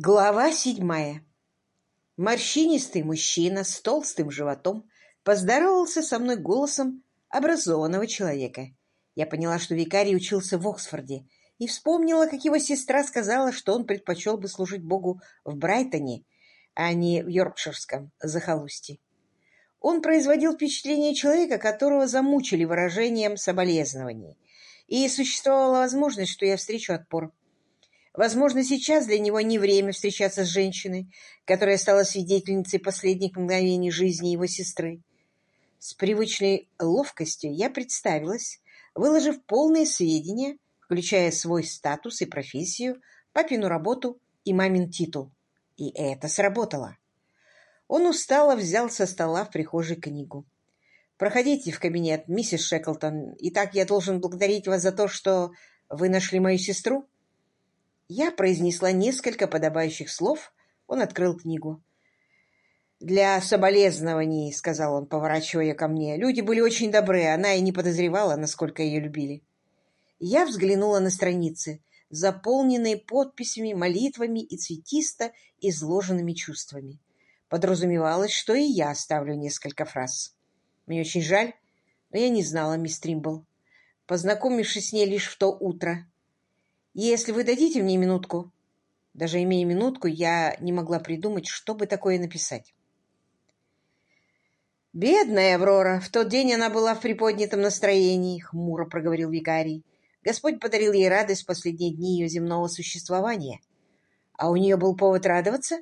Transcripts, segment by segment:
Глава седьмая. Морщинистый мужчина с толстым животом поздоровался со мной голосом образованного человека. Я поняла, что викарий учился в Оксфорде, и вспомнила, как его сестра сказала, что он предпочел бы служить Богу в Брайтоне, а не в Йоркширском захолустье. Он производил впечатление человека, которого замучили выражением соболезнований, и существовала возможность, что я встречу отпор. Возможно, сейчас для него не время встречаться с женщиной, которая стала свидетельницей последних мгновений жизни его сестры. С привычной ловкостью я представилась, выложив полные сведения, включая свой статус и профессию, папину работу и мамин титул. И это сработало. Он устало взял со стола в прихожей книгу. «Проходите в кабинет, миссис Шеклтон. Итак, я должен благодарить вас за то, что вы нашли мою сестру?» Я произнесла несколько подобающих слов. Он открыл книгу. «Для соболезнований», — сказал он, поворачивая ко мне. «Люди были очень добры, она и не подозревала, насколько ее любили». Я взглянула на страницы, заполненные подписями, молитвами и цветисто изложенными чувствами. Подразумевалось, что и я оставлю несколько фраз. Мне очень жаль, но я не знала мисс Тримбл, познакомившись с ней лишь в то утро, если вы дадите мне минутку... Даже имея минутку, я не могла придумать, что бы такое написать. «Бедная Аврора! В тот день она была в приподнятом настроении», — хмуро проговорил викарий. «Господь подарил ей радость в последние дни ее земного существования. А у нее был повод радоваться?»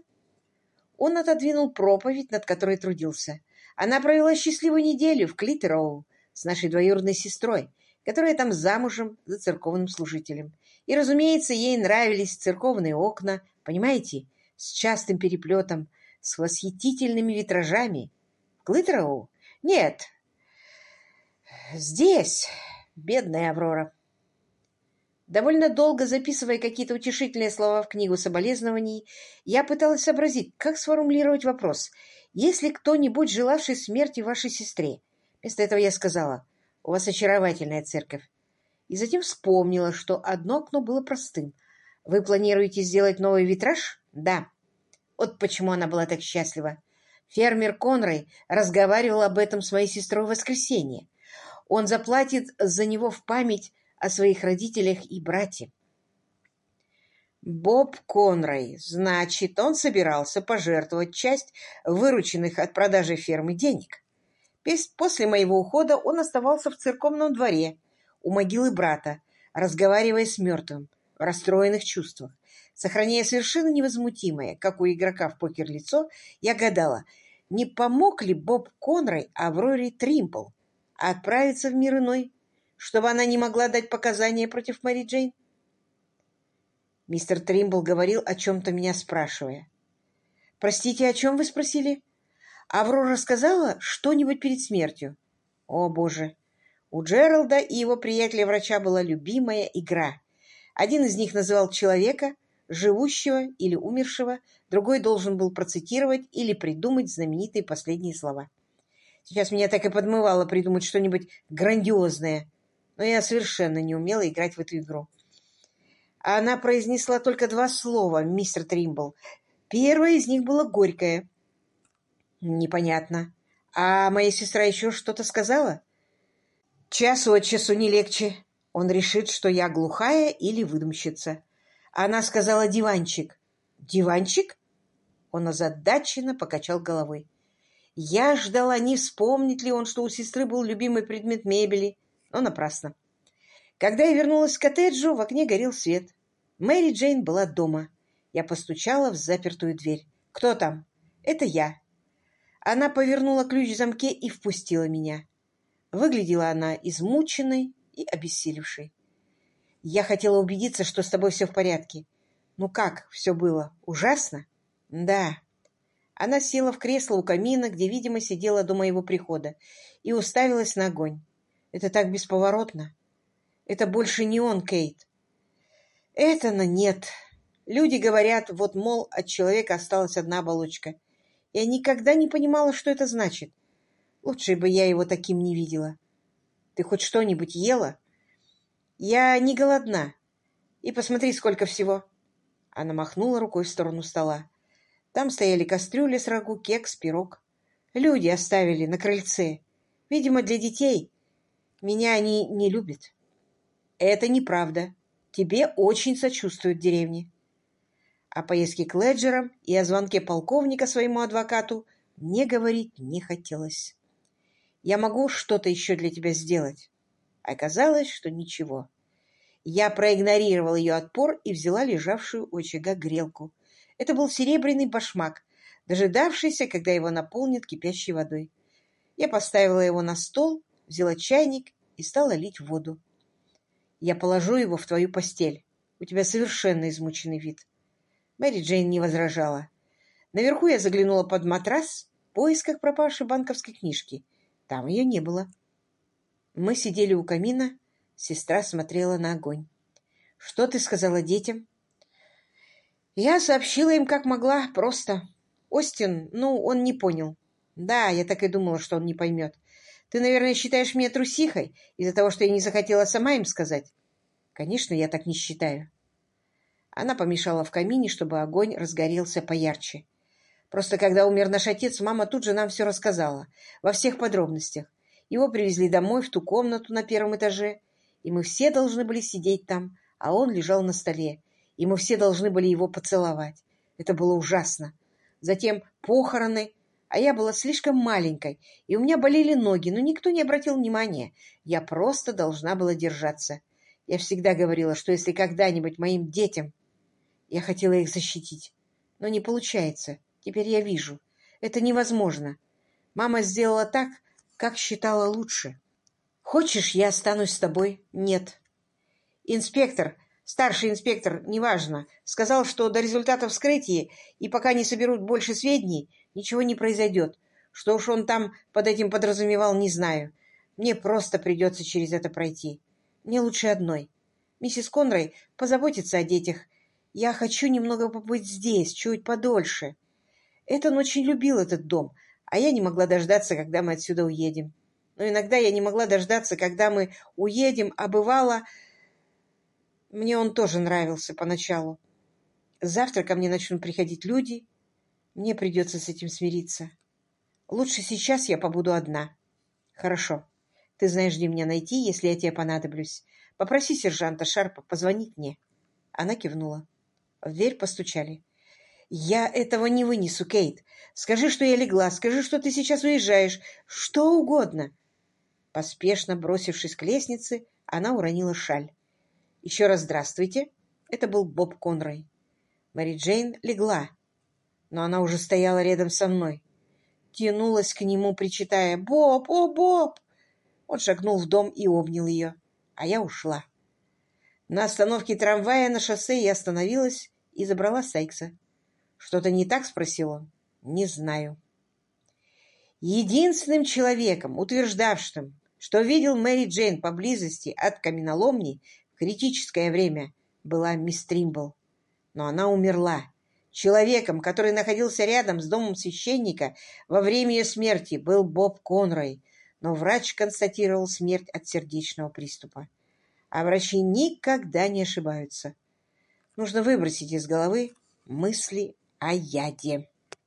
Он отодвинул проповедь, над которой трудился. Она провела счастливую неделю в Клитероу с нашей двоюродной сестрой, которая там замужем за церковным служителем. И, разумеется, ей нравились церковные окна, понимаете, с частым переплетом, с восхитительными витражами. В Глитероу? Нет. Здесь, бедная Аврора. Довольно долго записывая какие-то утешительные слова в книгу соболезнований, я пыталась сообразить, как сформулировать вопрос. Если кто-нибудь, желавший смерти вашей сестре? Вместо этого я сказала, у вас очаровательная церковь и затем вспомнила, что одно окно было простым. «Вы планируете сделать новый витраж?» «Да». Вот почему она была так счастлива. Фермер Конрой разговаривал об этом с моей сестрой в воскресенье. Он заплатит за него в память о своих родителях и брате. Боб Конрой. Значит, он собирался пожертвовать часть вырученных от продажи фермы денег. После моего ухода он оставался в церковном дворе, у могилы брата, разговаривая с мертвым, в расстроенных чувствах. Сохраняя совершенно невозмутимое, как у игрока в покер лицо, я гадала, не помог ли Боб Конрой Авроре Тримпл отправиться в мир иной, чтобы она не могла дать показания против Мэри Джейн? Мистер Тримбл говорил о чем-то меня спрашивая. «Простите, о чем вы спросили?» «Аврора сказала что-нибудь перед смертью?» «О, Боже! У Джералда и его приятеля-врача была любимая игра. Один из них называл человека, живущего или умершего, другой должен был процитировать или придумать знаменитые последние слова. Сейчас меня так и подмывало придумать что-нибудь грандиозное, но я совершенно не умела играть в эту игру. Она произнесла только два слова, мистер Тримбл. Первое из них было горькое. Непонятно. А моя сестра еще что-то сказала? Час от часу не легче. Он решит, что я глухая или выдумщица. Она сказала «диванчик». «Диванчик?» Он озадаченно покачал головой. Я ждала, не вспомнит ли он, что у сестры был любимый предмет мебели, но напрасно. Когда я вернулась к коттеджу, в окне горел свет. Мэри Джейн была дома. Я постучала в запертую дверь. «Кто там?» «Это я». Она повернула ключ в замке и впустила меня. Выглядела она измученной и обессилевшей. «Я хотела убедиться, что с тобой все в порядке. Ну как, все было? Ужасно?» «Да». Она села в кресло у камина, где, видимо, сидела до моего прихода, и уставилась на огонь. «Это так бесповоротно. Это больше не он, Кейт». «Это-на нет. Люди говорят, вот, мол, от человека осталась одна оболочка. Я никогда не понимала, что это значит. Лучше бы я его таким не видела. Ты хоть что-нибудь ела? Я не голодна. И посмотри, сколько всего. Она махнула рукой в сторону стола. Там стояли кастрюли с рагу, кекс, пирог. Люди оставили на крыльце. Видимо, для детей. Меня они не любят. Это неправда. Тебе очень сочувствуют в деревне. О поездке к Леджерам и о звонке полковника своему адвокату мне говорить не хотелось. Я могу что-то еще для тебя сделать. Оказалось, что ничего. Я проигнорировал ее отпор и взяла лежавшую у очага грелку. Это был серебряный башмак, дожидавшийся, когда его наполнят кипящей водой. Я поставила его на стол, взяла чайник и стала лить воду. Я положу его в твою постель. У тебя совершенно измученный вид. Мэри Джейн не возражала. Наверху я заглянула под матрас в поисках пропавшей банковской книжки. Там ее не было. Мы сидели у камина, сестра смотрела на огонь. «Что ты сказала детям?» Я сообщила им, как могла, просто. Остин, ну, он не понял. Да, я так и думала, что он не поймет. Ты, наверное, считаешь меня трусихой из-за того, что я не захотела сама им сказать? Конечно, я так не считаю. Она помешала в камине, чтобы огонь разгорелся поярче. Просто когда умер наш отец, мама тут же нам все рассказала, во всех подробностях. Его привезли домой, в ту комнату на первом этаже, и мы все должны были сидеть там, а он лежал на столе, и мы все должны были его поцеловать. Это было ужасно. Затем похороны, а я была слишком маленькой, и у меня болели ноги, но никто не обратил внимания. Я просто должна была держаться. Я всегда говорила, что если когда-нибудь моим детям я хотела их защитить. Но не получается. Теперь я вижу. Это невозможно. Мама сделала так, как считала лучше. Хочешь, я останусь с тобой? Нет. Инспектор, старший инспектор, неважно, сказал, что до результата вскрытия и пока не соберут больше сведений, ничего не произойдет. Что уж он там под этим подразумевал, не знаю. Мне просто придется через это пройти. Мне лучше одной. Миссис Конрой позаботится о детях я хочу немного побыть здесь, чуть подольше. Этон очень любил этот дом, а я не могла дождаться, когда мы отсюда уедем. Но иногда я не могла дождаться, когда мы уедем, а бывало... Мне он тоже нравился поначалу. Завтра ко мне начнут приходить люди. Мне придется с этим смириться. Лучше сейчас я побуду одна. Хорошо. Ты знаешь, где меня найти, если я тебе понадоблюсь. Попроси сержанта Шарпа позвонить мне. Она кивнула. В дверь постучали. «Я этого не вынесу, Кейт. Скажи, что я легла, скажи, что ты сейчас уезжаешь. Что угодно». Поспешно бросившись к лестнице, она уронила шаль. «Еще раз здравствуйте». Это был Боб Конрой. Мэри Джейн легла, но она уже стояла рядом со мной. Тянулась к нему, причитая «Боб! О, Боб!» Он шагнул в дом и обнял ее, а я ушла. На остановке трамвая на шоссе я остановилась и забрала Сайкса. «Что-то не так?» — спросил он. «Не знаю». Единственным человеком, утверждавшим, что видел Мэри Джейн поблизости от каменоломни в критическое время, была мисс Тримбл. Но она умерла. Человеком, который находился рядом с домом священника во время ее смерти, был Боб Конрой, но врач констатировал смерть от сердечного приступа. А врачи никогда не ошибаются. Нужно выбросить из головы мысли о яде.